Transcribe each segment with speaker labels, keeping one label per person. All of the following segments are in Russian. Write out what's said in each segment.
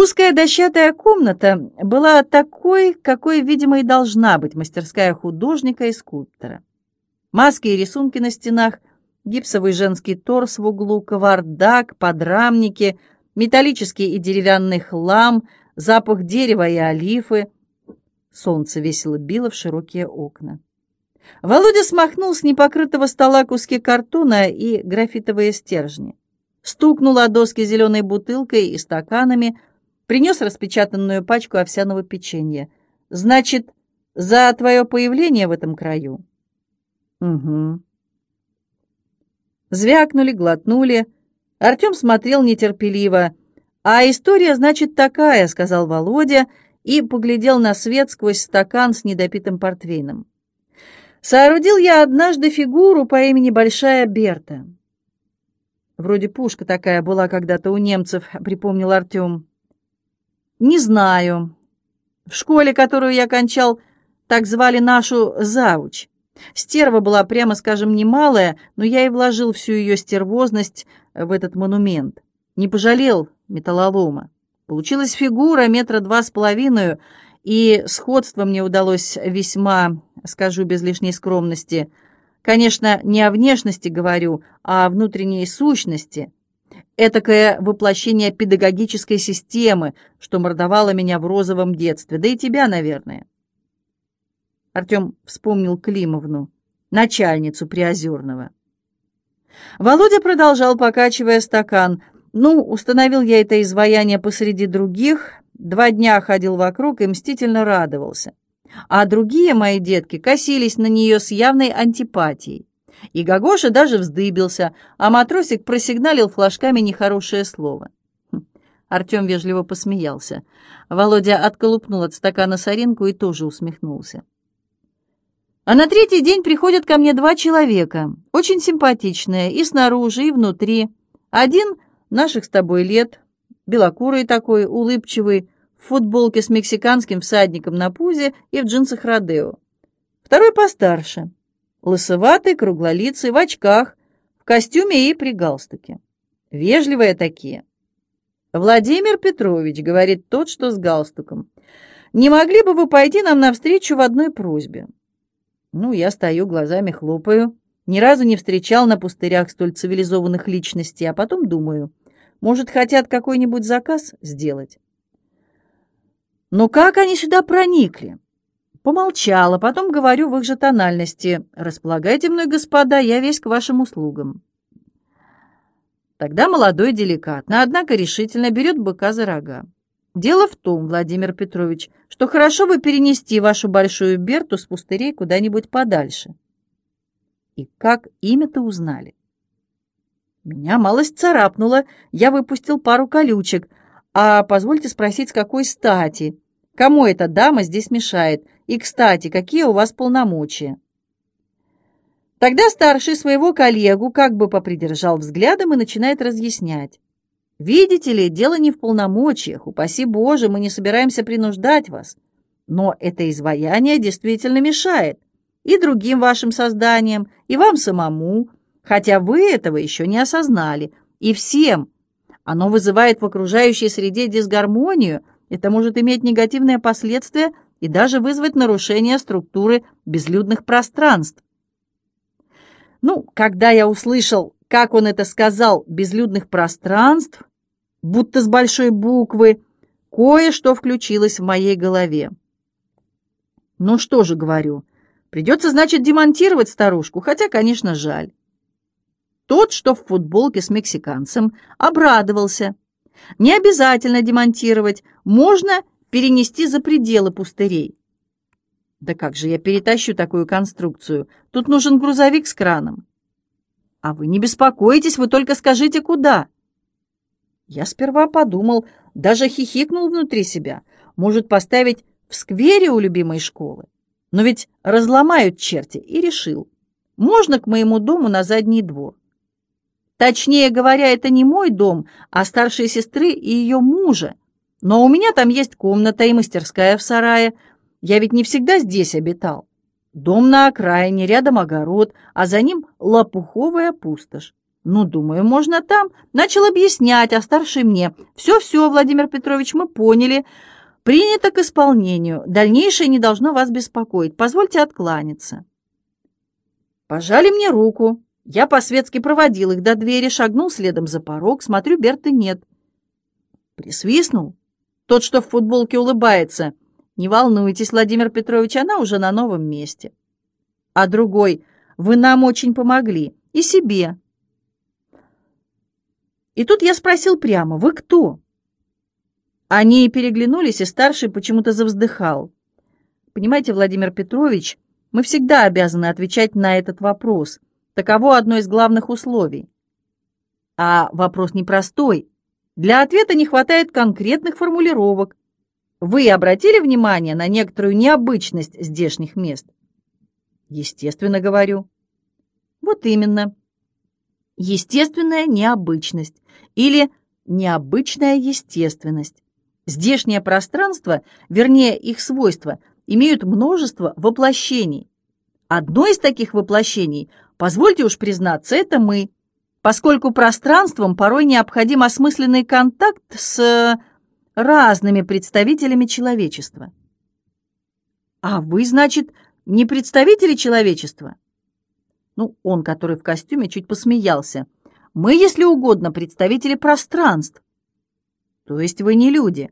Speaker 1: Узкая дощатая комната была такой, какой, видимо, и должна быть мастерская художника и скульптора. Маски и рисунки на стенах, гипсовый женский торс в углу, кавардак, подрамники, металлический и деревянный хлам, запах дерева и олифы. Солнце весело било в широкие окна. Володя смахнул с непокрытого стола куски картона и графитовые стержни. Стукнул о доски зеленой бутылкой и стаканами, Принес распечатанную пачку овсяного печенья. «Значит, за твое появление в этом краю?» «Угу». Звякнули, глотнули. Артем смотрел нетерпеливо. «А история, значит, такая», — сказал Володя и поглядел на свет сквозь стакан с недопитым портвейном. «Соорудил я однажды фигуру по имени Большая Берта». «Вроде пушка такая была когда-то у немцев», — припомнил Артем. «Не знаю. В школе, которую я кончал, так звали нашу завуч. Стерва была, прямо скажем, немалая, но я и вложил всю ее стервозность в этот монумент. Не пожалел металлолома. Получилась фигура метра два с половиной, и сходство мне удалось весьма, скажу без лишней скромности. Конечно, не о внешности говорю, а о внутренней сущности — этакое воплощение педагогической системы, что мордовало меня в розовом детстве, да и тебя, наверное. Артем вспомнил Климовну, начальницу Приозерного. Володя продолжал, покачивая стакан. «Ну, установил я это изваяние посреди других, два дня ходил вокруг и мстительно радовался. А другие мои детки косились на нее с явной антипатией. И Гагоша даже вздыбился, а матросик просигналил флажками нехорошее слово. Хм, Артем вежливо посмеялся. Володя отколупнул от стакана соринку и тоже усмехнулся. А на третий день приходят ко мне два человека, очень симпатичные, и снаружи, и внутри. Один наших с тобой лет, белокурый такой, улыбчивый, в футболке с мексиканским всадником на пузе и в джинсах Родео. Второй постарше, лысоватый, круглолицый, в очках, в костюме и при галстуке. Вежливые такие. «Владимир Петрович», — говорит тот, что с галстуком, — «не могли бы вы пойти нам навстречу в одной просьбе?» Ну, я стою, глазами хлопаю. Ни разу не встречал на пустырях столь цивилизованных личностей, а потом думаю, может, хотят какой-нибудь заказ сделать. Но как они сюда проникли? Помолчала, потом говорю в их же тональности. «Располагайте мной, господа, я весь к вашим услугам». Тогда молодой деликатно, однако решительно берет быка за рога. «Дело в том, Владимир Петрович, что хорошо бы перенести вашу большую Берту с пустырей куда-нибудь подальше». «И как имя-то узнали?» Меня малость царапнула, я выпустил пару колючек. А позвольте спросить, с какой стати? Кому эта дама здесь мешает? И, кстати, какие у вас полномочия?» Тогда старший своего коллегу как бы попридержал взглядом и начинает разъяснять. «Видите ли, дело не в полномочиях, упаси Боже, мы не собираемся принуждать вас. Но это изваяние действительно мешает и другим вашим созданиям, и вам самому, хотя вы этого еще не осознали, и всем. Оно вызывает в окружающей среде дисгармонию, это может иметь негативные последствия – и даже вызвать нарушение структуры безлюдных пространств. Ну, когда я услышал, как он это сказал, безлюдных пространств, будто с большой буквы, кое-что включилось в моей голове. Ну что же, говорю, придется, значит, демонтировать старушку, хотя, конечно, жаль. Тот, что в футболке с мексиканцем, обрадовался. Не обязательно демонтировать, можно перенести за пределы пустырей. Да как же я перетащу такую конструкцию? Тут нужен грузовик с краном. А вы не беспокойтесь, вы только скажите, куда. Я сперва подумал, даже хихикнул внутри себя. Может, поставить в сквере у любимой школы? Но ведь разломают черти, и решил. Можно к моему дому на задний двор. Точнее говоря, это не мой дом, а старшей сестры и ее мужа, но у меня там есть комната и мастерская в сарае. Я ведь не всегда здесь обитал. Дом на окраине, рядом огород, а за ним лопуховая пустошь. Ну, думаю, можно там. Начал объяснять, а старший мне. Все-все, Владимир Петрович, мы поняли. Принято к исполнению. Дальнейшее не должно вас беспокоить. Позвольте откланяться. Пожали мне руку. Я по-светски проводил их до двери, шагнул следом за порог, смотрю, Берты нет. Присвистнул. Тот, что в футболке улыбается. Не волнуйтесь, Владимир Петрович, она уже на новом месте. А другой, вы нам очень помогли. И себе. И тут я спросил прямо, вы кто? Они переглянулись, и старший почему-то завздыхал. Понимаете, Владимир Петрович, мы всегда обязаны отвечать на этот вопрос. Таково одно из главных условий. А вопрос непростой. Для ответа не хватает конкретных формулировок. Вы обратили внимание на некоторую необычность здешних мест? Естественно, говорю. Вот именно. Естественная необычность или необычная естественность. Здешнее пространство, вернее их свойства, имеют множество воплощений. Одно из таких воплощений, позвольте уж признаться, это мы, поскольку пространством порой необходим осмысленный контакт с разными представителями человечества. А вы, значит, не представители человечества? Ну, он, который в костюме, чуть посмеялся. Мы, если угодно, представители пространств. То есть вы не люди.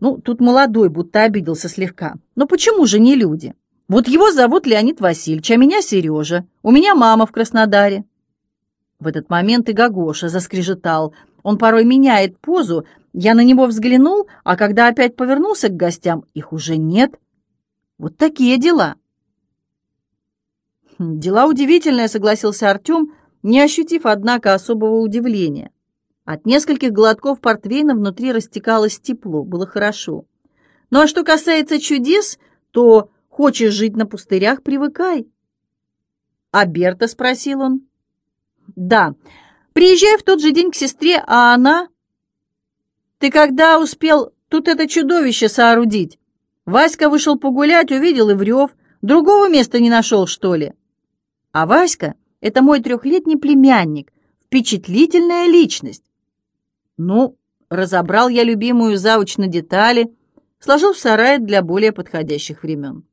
Speaker 1: Ну, тут молодой будто обиделся слегка. Но почему же не люди? Вот его зовут Леонид Васильевич, а меня Сережа. У меня мама в Краснодаре. В этот момент и Гагоша заскрежетал. Он порой меняет позу. Я на него взглянул, а когда опять повернулся к гостям, их уже нет. Вот такие дела. Хм, «Дела удивительные», — согласился Артем, не ощутив, однако, особого удивления. От нескольких глотков портвейна внутри растекалось тепло, было хорошо. Ну а что касается чудес, то хочешь жить на пустырях, привыкай. А Берта, спросил он. Да, приезжай в тот же день к сестре, а она... Ты когда успел тут это чудовище соорудить? Васька вышел погулять, увидел и врев. Другого места не нашел, что ли? А Васька — это мой трехлетний племянник, впечатлительная личность. Ну, разобрал я любимую зауч на детали, сложил в сарай для более подходящих времен.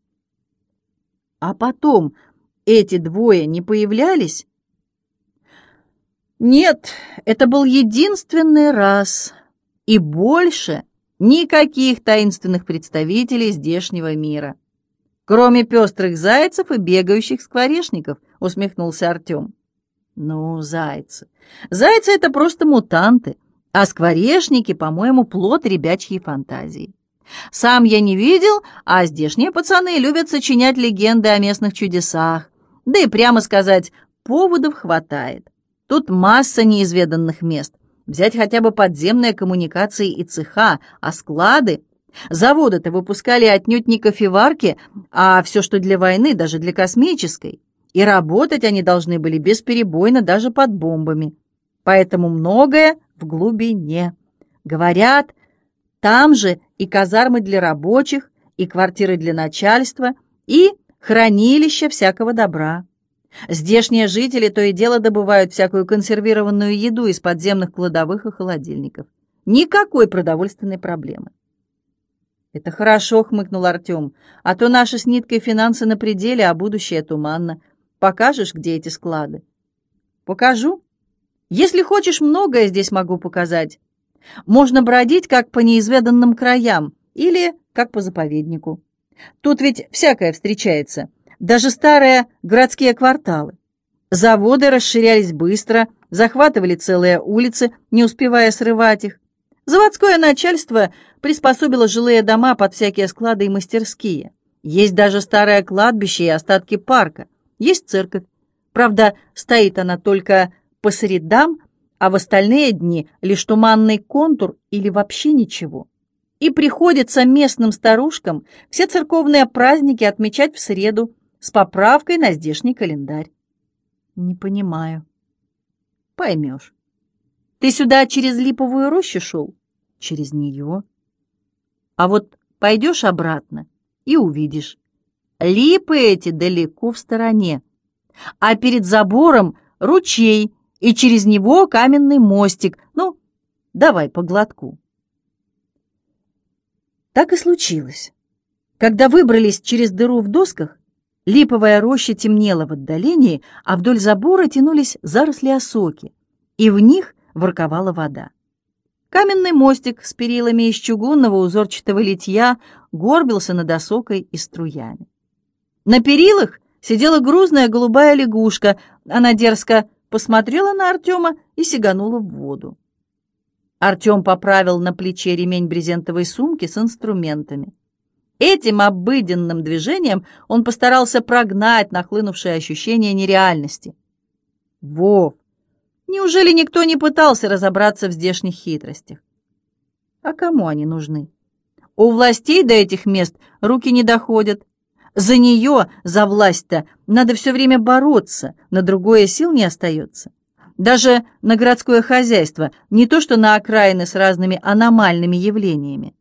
Speaker 1: А потом эти двое не появлялись? Нет, это был единственный раз. И больше никаких таинственных представителей здешнего мира. Кроме пестрых зайцев и бегающих скворечников, усмехнулся Артем. Ну, зайцы. Зайцы — это просто мутанты — а скворечники, по-моему, плод ребячьей фантазии. Сам я не видел, а здешние пацаны любят сочинять легенды о местных чудесах. Да и прямо сказать, поводов хватает. Тут масса неизведанных мест. Взять хотя бы подземные коммуникации и цеха, а склады. Заводы-то выпускали отнюдь не кофеварки, а все, что для войны, даже для космической. И работать они должны были бесперебойно даже под бомбами. Поэтому многое в глубине. Говорят, там же и казармы для рабочих, и квартиры для начальства, и хранилища всякого добра. Здешние жители то и дело добывают всякую консервированную еду из подземных кладовых и холодильников. Никакой продовольственной проблемы. «Это хорошо», — хмыкнул Артем, «а то наши с ниткой финансы на пределе, а будущее туманно. Покажешь, где эти склады?» «Покажу», если хочешь, многое здесь могу показать. Можно бродить как по неизведанным краям или как по заповеднику. Тут ведь всякое встречается, даже старые городские кварталы. Заводы расширялись быстро, захватывали целые улицы, не успевая срывать их. Заводское начальство приспособило жилые дома под всякие склады и мастерские. Есть даже старое кладбище и остатки парка. Есть церковь. Правда, стоит она только по средам, а в остальные дни лишь туманный контур или вообще ничего. И приходится местным старушкам все церковные праздники отмечать в среду с поправкой на здешний календарь. Не понимаю. Поймешь. Ты сюда через липовую рощу шел? Через нее. А вот пойдешь обратно и увидишь. Липы эти далеко в стороне, а перед забором ручей, и через него каменный мостик. Ну, давай по глотку. Так и случилось. Когда выбрались через дыру в досках, липовая роща темнела в отдалении, а вдоль забора тянулись заросли осоки, и в них ворковала вода. Каменный мостик с перилами из чугунного узорчатого литья горбился над осокой и струями. На перилах сидела грузная голубая лягушка. Она дерзко посмотрела на Артема и сиганула в воду. Артем поправил на плече ремень брезентовой сумки с инструментами. Этим обыденным движением он постарался прогнать нахлынувшее ощущение нереальности. Вов, неужели никто не пытался разобраться в здешних хитростях? А кому они нужны? У властей до этих мест руки не доходят. За нее, за власть-то, надо все время бороться, на другое сил не остается. Даже на городское хозяйство, не то что на окраины с разными аномальными явлениями.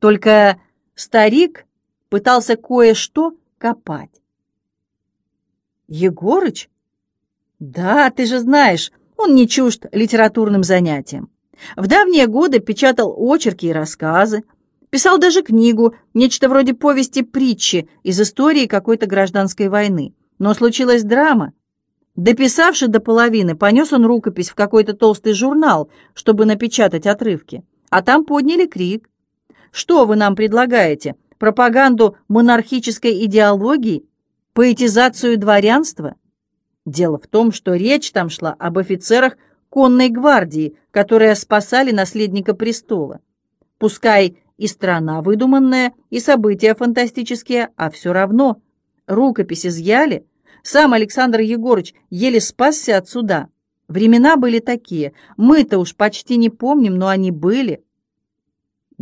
Speaker 1: Только старик пытался кое-что копать. Егорыч? Да, ты же знаешь, он не чужд литературным занятиям. В давние годы печатал очерки и рассказы, Писал даже книгу, нечто вроде повести-притчи из истории какой-то гражданской войны. Но случилась драма. Дописавши до половины, понес он рукопись в какой-то толстый журнал, чтобы напечатать отрывки. А там подняли крик. «Что вы нам предлагаете? Пропаганду монархической идеологии? Поэтизацию дворянства?» Дело в том, что речь там шла об офицерах конной гвардии, которые спасали наследника престола. Пускай и страна выдуманная, и события фантастические, а все равно. Рукопись изъяли. Сам Александр Егорыч еле спасся от суда. Времена были такие. Мы-то уж почти не помним, но они были.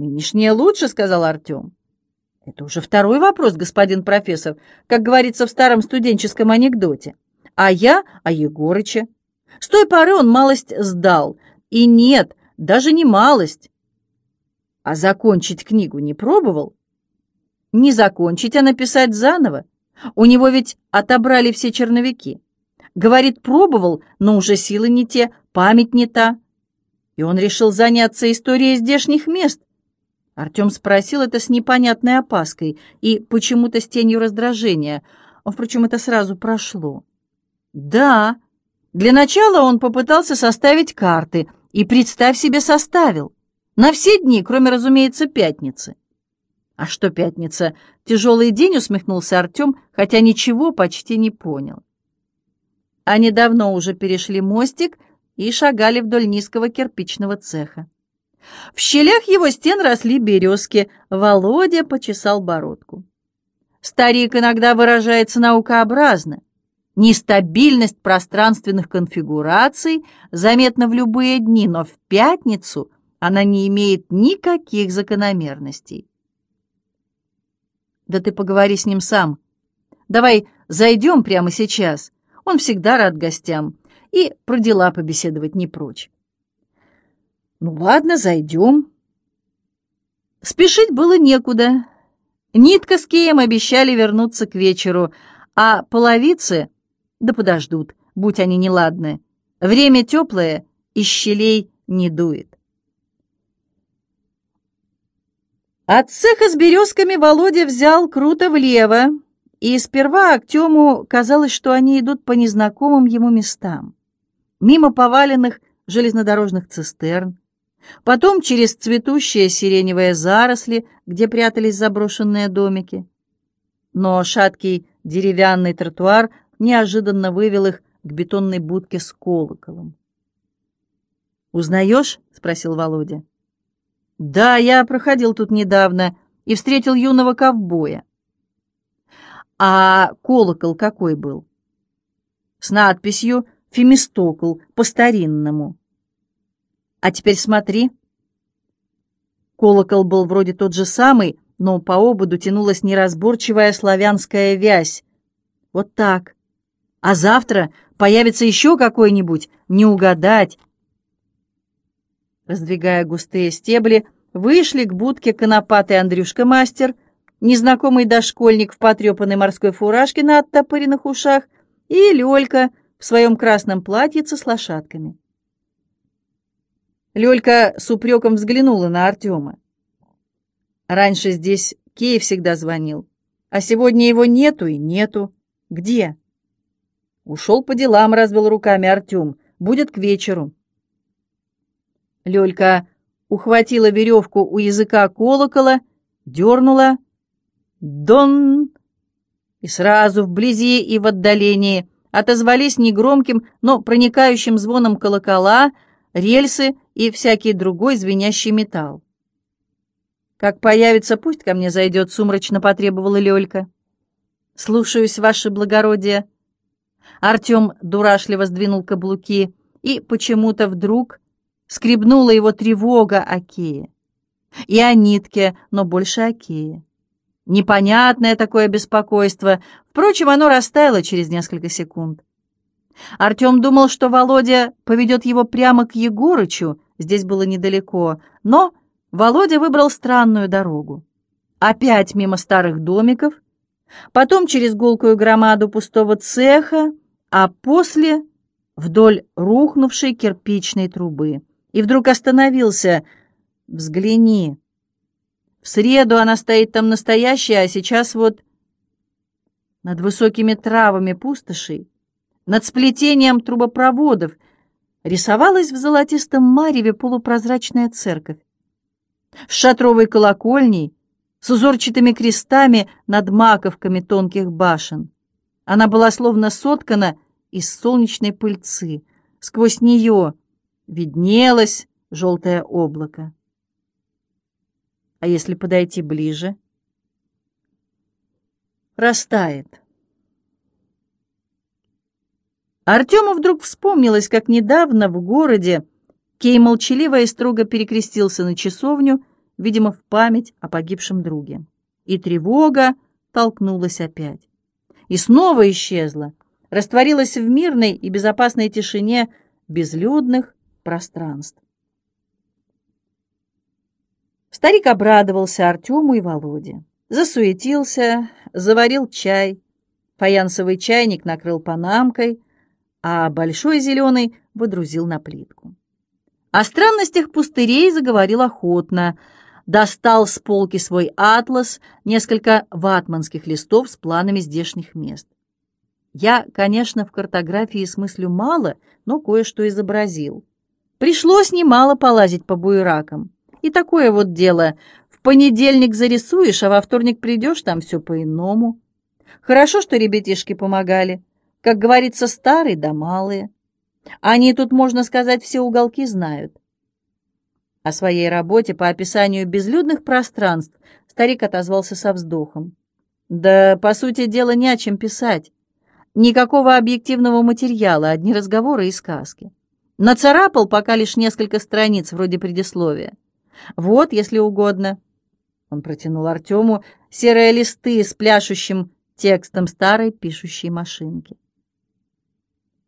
Speaker 1: «Нынешнее лучше», — сказал Артем. «Это уже второй вопрос, господин профессор, как говорится в старом студенческом анекдоте. А я о Егорыче. С той поры он малость сдал. И нет, даже не малость. А закончить книгу не пробовал? Не закончить, а написать заново. У него ведь отобрали все черновики. Говорит, пробовал, но уже силы не те, память не та. И он решил заняться историей здешних мест. Артем спросил это с непонятной опаской и почему-то с тенью раздражения. Впрочем, это сразу прошло. Да, для начала он попытался составить карты, и, представь себе, составил. На все дни, кроме, разумеется, пятницы. А что пятница? Тяжелый день, усмехнулся Артем, хотя ничего почти не понял. Они давно уже перешли мостик и шагали вдоль низкого кирпичного цеха. В щелях его стен росли березки. Володя почесал бородку. Старик иногда выражается наукообразно. Нестабильность пространственных конфигураций заметна в любые дни, но в пятницу она не имеет никаких закономерностей. Да ты поговори с ним сам. Давай зайдем прямо сейчас. Он всегда рад гостям. И про дела побеседовать не прочь. Ну ладно, зайдем. Спешить было некуда. Нитка с Кеем обещали вернуться к вечеру, а половицы, да подождут, будь они неладны. Время теплое, из щелей не дует. От цеха с березками Володя взял круто влево, и сперва Актему казалось, что они идут по незнакомым ему местам. Мимо поваленных железнодорожных цистерн, потом через цветущие сиреневые заросли, где прятались заброшенные домики. Но шаткий деревянный тротуар неожиданно вывел их к бетонной будке с колоколом. «Узнаешь?» — спросил Володя. Да, я проходил тут недавно и встретил юного ковбоя. А колокол какой был? С надписью «Фемистокл» по-старинному. А теперь смотри. Колокол был вроде тот же самый, но по ободу тянулась неразборчивая славянская вязь. Вот так. А завтра появится еще какой-нибудь, не угадать. Раздвигая густые стебли, вышли к будке конопатый Андрюшка-мастер, незнакомый дошкольник в потрепанной морской фуражке на оттопыренных ушах и Лёлька в своем красном платьице с лошадками. Лёлька с упреком взглянула на Артема. Раньше здесь Кей всегда звонил, а сегодня его нету и нету. Где? Ушел по делам, развел руками Артем. Будет к вечеру. Лёлька ухватила веревку у языка колокола, дернула. Дон! И сразу вблизи и в отдалении отозвались негромким, но проникающим звоном колокола, рельсы и всякий другой звенящий металл. «Как появится, пусть ко мне зайдет», — сумрачно потребовала Лёлька. «Слушаюсь, ваше благородие». Артем дурашливо сдвинул каблуки, и почему-то вдруг скребнула его тревога о Кее. И о нитке, но больше о Кее. Непонятное такое беспокойство, впрочем, оно растаяло через несколько секунд. Артем думал, что Володя поведет его прямо к Егорычу, здесь было недалеко, но Володя выбрал странную дорогу. Опять мимо старых домиков, потом через гулкую громаду пустого цеха, а после вдоль рухнувшей кирпичной трубы. И вдруг остановился. «Взгляни. В среду она стоит там настоящая, а сейчас вот...» Над высокими травами пустошей, над сплетением трубопроводов, рисовалась в золотистом мареве полупрозрачная церковь. С шатровой колокольней, с узорчатыми крестами над маковками тонких башен. Она была словно соткана из солнечной пыльцы. Сквозь нее виднелось желтое облако. А если подойти ближе? Растает. Артему вдруг вспомнилось, как недавно в городе Кей молчаливо и строго перекрестился на часовню, видимо, в память о погибшем друге. И тревога толкнулась опять. И снова исчезла, растворилась в мирной и безопасной тишине безлюдных пространств. Старик обрадовался Артему и Володе. Засуетился, заварил чай. Фаянсовый чайник накрыл панамкой, а большой зеленый водрузил на плитку. О странностях пустырей заговорил охотно. Достал с полки свой атлас, несколько ватманских листов с планами здешних мест. Я, конечно, в картографии смыслю мало, но кое-что изобразил. Пришлось немало полазить по буеракам. И такое вот дело. В понедельник зарисуешь, а во вторник придешь, там все по-иному. Хорошо, что ребятишки помогали. Как говорится, старые да малые. Они тут, можно сказать, все уголки знают. О своей работе по описанию безлюдных пространств старик отозвался со вздохом. Да, по сути дела, не о чем писать. Никакого объективного материала, одни разговоры и сказки. Нацарапал пока лишь несколько страниц вроде предисловия. Вот, если угодно. Он протянул Артему серые листы с пляшущим текстом старой пишущей машинки.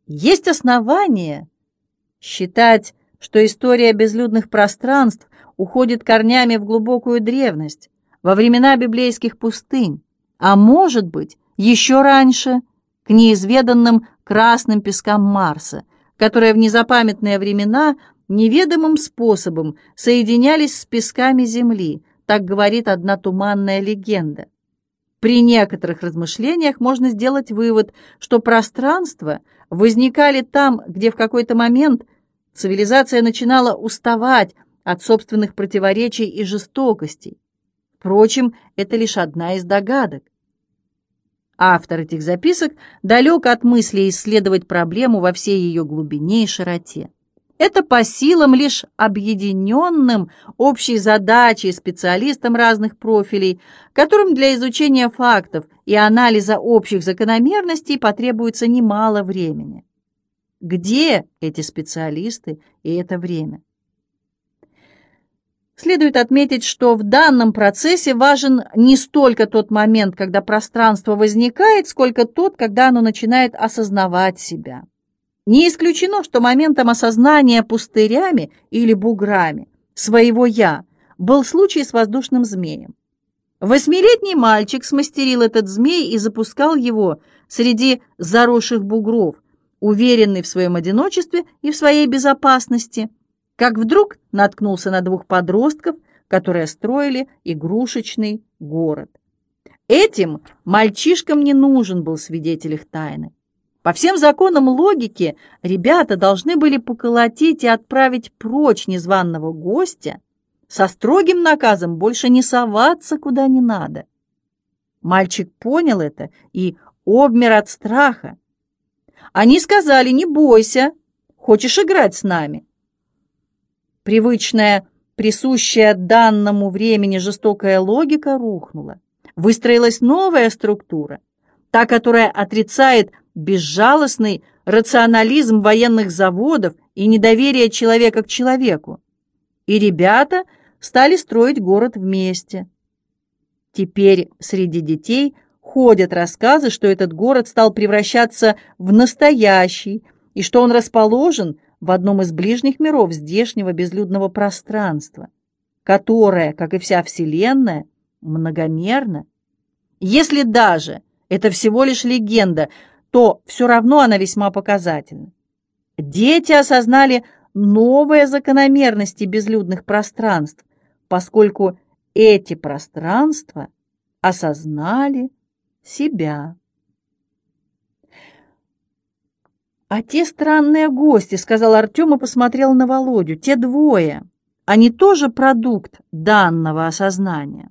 Speaker 1: Есть основания считать, что история безлюдных пространств уходит корнями в глубокую древность, во времена библейских пустынь, а может быть, еще раньше, к неизведанным красным пескам Марса, которые в незапамятные времена неведомым способом соединялись с песками Земли, так говорит одна туманная легенда. При некоторых размышлениях можно сделать вывод, что пространства возникали там, где в какой-то момент цивилизация начинала уставать от собственных противоречий и жестокостей. Впрочем, это лишь одна из догадок. Автор этих записок далек от мысли исследовать проблему во всей ее глубине и широте. Это по силам лишь объединенным общей задачей специалистам разных профилей, которым для изучения фактов и анализа общих закономерностей потребуется немало времени. Где эти специалисты и это время? Следует отметить, что в данном процессе важен не столько тот момент, когда пространство возникает, сколько тот, когда оно начинает осознавать себя. Не исключено, что моментом осознания пустырями или буграми своего «я» был случай с воздушным змеем. Восьмилетний мальчик смастерил этот змей и запускал его среди заросших бугров, уверенный в своем одиночестве и в своей безопасности, как вдруг наткнулся на двух подростков, которые строили игрушечный город. Этим мальчишкам не нужен был свидетель их тайны. По всем законам логики ребята должны были поколотить и отправить прочь незваного гостя со строгим наказом больше не соваться куда не надо. Мальчик понял это и обмер от страха. Они сказали, не бойся, хочешь играть с нами. Привычная, присущая данному времени жестокая логика рухнула. Выстроилась новая структура, та, которая отрицает безжалостный рационализм военных заводов и недоверие человека к человеку. И ребята стали строить город вместе. Теперь среди детей ходят рассказы, что этот город стал превращаться в настоящий, и что он расположен в одном из ближних миров здешнего безлюдного пространства, которое, как и вся Вселенная, многомерно. Если даже это всего лишь легенда, то все равно она весьма показательна. Дети осознали новые закономерности безлюдных пространств, поскольку эти пространства осознали себя. «А те странные гости», — сказал Артем и посмотрел на Володю, — «те двое, они тоже продукт данного осознания».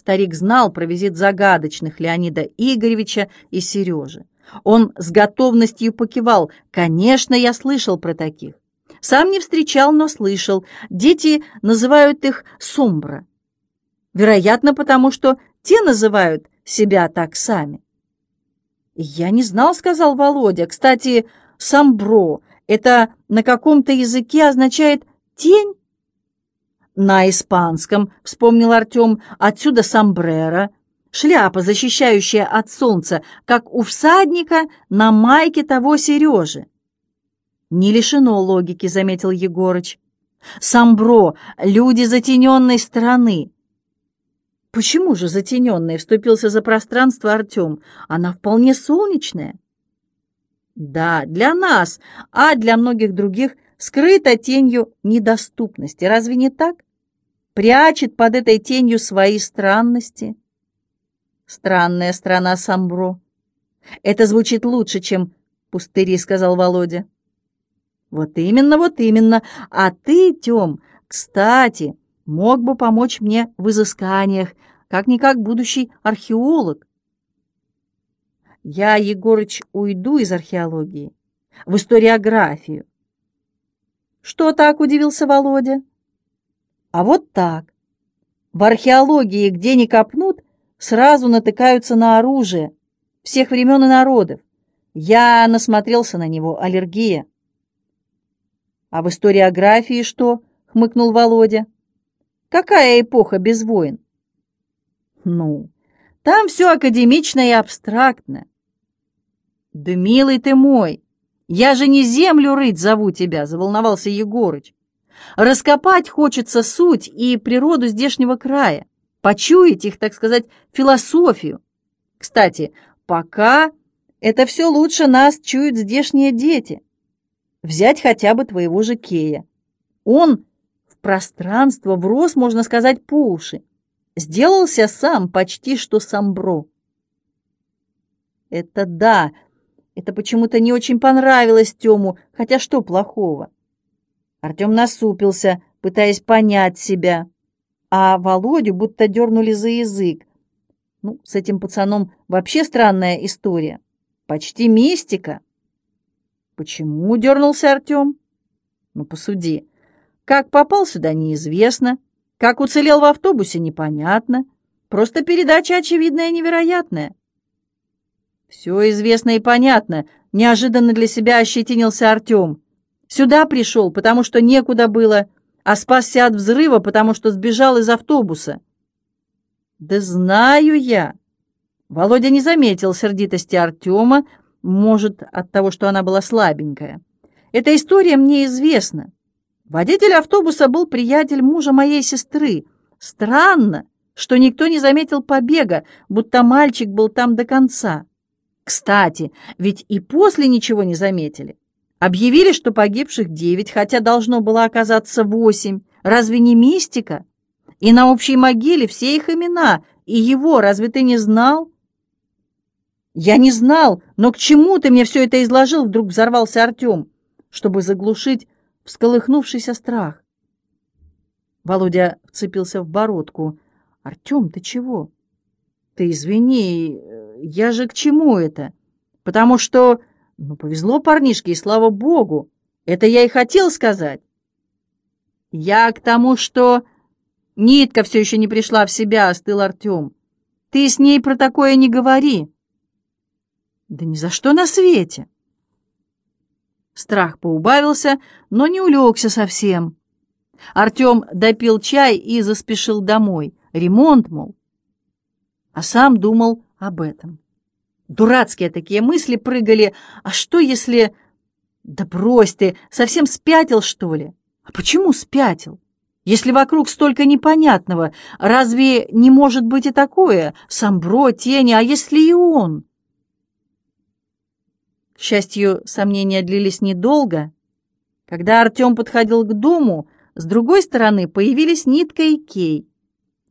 Speaker 1: Старик знал про визит загадочных Леонида Игоревича и Сережи. Он с готовностью покивал. «Конечно, я слышал про таких. Сам не встречал, но слышал. Дети называют их сумбра. Вероятно, потому что те называют себя так сами. «Я не знал», — сказал Володя. «Кстати, самбро — это на каком-то языке означает «тень»?» «На испанском», — вспомнил Артем, — «отсюда сомбреро, шляпа, защищающая от солнца, как у всадника на майке того Сережи». «Не лишено логики», — заметил Егорыч. «Самбро — люди затененной страны». «Почему же затененной?» — вступился за пространство Артем. «Она вполне солнечная». «Да, для нас, а для многих других скрыта тенью недоступности. Разве не так? Прячет под этой тенью свои странности». «Странная страна Самбро». «Это звучит лучше, чем пустыри», — сказал Володя. «Вот именно, вот именно. А ты, Тём, кстати, мог бы помочь мне в изысканиях, как-никак будущий археолог». «Я, Егорыч, уйду из археологии, в историографию». «Что так?» — удивился Володя. «А вот так. В археологии, где ни копнут, сразу натыкаются на оружие всех времен и народов. Я насмотрелся на него, аллергия». «А в историографии что?» — хмыкнул Володя. «Какая эпоха без войн?» «Ну, там все академично и абстрактно». «Да, милый ты мой, я же не землю рыть зову тебя», — заволновался Егорыч. «Раскопать хочется суть и природу здешнего края, почуять их, так сказать, философию. Кстати, пока это все лучше нас чуют здешние дети». Взять хотя бы твоего же Кея. Он в пространство врос, можно сказать, по уши. Сделался сам почти что самбро. Это да, это почему-то не очень понравилось Тему, хотя что плохого? Артем насупился, пытаясь понять себя, а Володю будто дернули за язык. Ну, с этим пацаном вообще странная история. Почти мистика. Почему дернулся Артем? Ну, посуди. Как попал сюда, неизвестно. Как уцелел в автобусе, непонятно. Просто передача очевидная и невероятная. Все известно и понятно. Неожиданно для себя ощетинился Артем. Сюда пришел, потому что некуда было, а спасся от взрыва, потому что сбежал из автобуса. Да знаю я. Володя не заметил сердитости Артема, может, от того, что она была слабенькая. Эта история мне известна. Водитель автобуса был приятель мужа моей сестры. Странно, что никто не заметил побега, будто мальчик был там до конца. Кстати, ведь и после ничего не заметили. Объявили, что погибших девять, хотя должно было оказаться восемь. Разве не мистика? И на общей могиле все их имена, и его, разве ты не знал? Я не знал, но к чему ты мне все это изложил, вдруг взорвался Артем, чтобы заглушить всколыхнувшийся страх. Володя вцепился в бородку. «Артем, ты чего?» «Ты извини, я же к чему это? Потому что, ну, повезло парнишке, и слава богу. Это я и хотел сказать. Я к тому, что... Нитка все еще не пришла в себя, остыл Артем. Ты с ней про такое не говори. Да ни за что на свете. Страх поубавился, но не улегся совсем. Артем допил чай и заспешил домой. Ремонт, мол. А сам думал об этом. Дурацкие такие мысли прыгали. А что если... Да брось ты, совсем спятил, что ли? А почему спятил? Если вокруг столько непонятного, разве не может быть и такое? Самбро, тени, а если и он? К счастью, сомнения длились недолго. Когда Артем подходил к дому, с другой стороны появились Нитка и Кей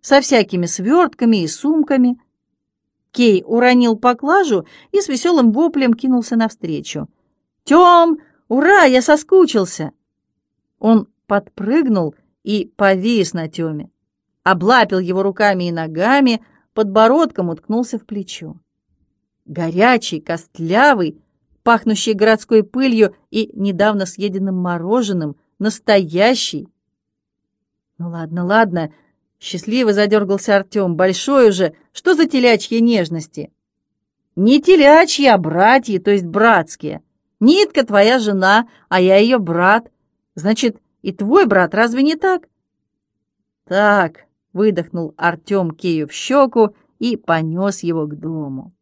Speaker 1: со всякими свертками и сумками. Кей уронил поклажу и с веселым воплем кинулся навстречу. «Тем! Ура! Я соскучился!» Он подпрыгнул и повис на Теме, облапил его руками и ногами, подбородком уткнулся в плечо. Горячий, костлявый, пахнущий городской пылью и недавно съеденным мороженым, настоящий. Ну ладно, ладно, Счастливо задергался Артем. Большой уже. Что за телячьи нежности? Не телячьи, а братья, то есть братские. Нитка твоя жена, а я ее брат. Значит, и твой брат, разве не так? Так, выдохнул Артем Кею в щеку и понес его к дому.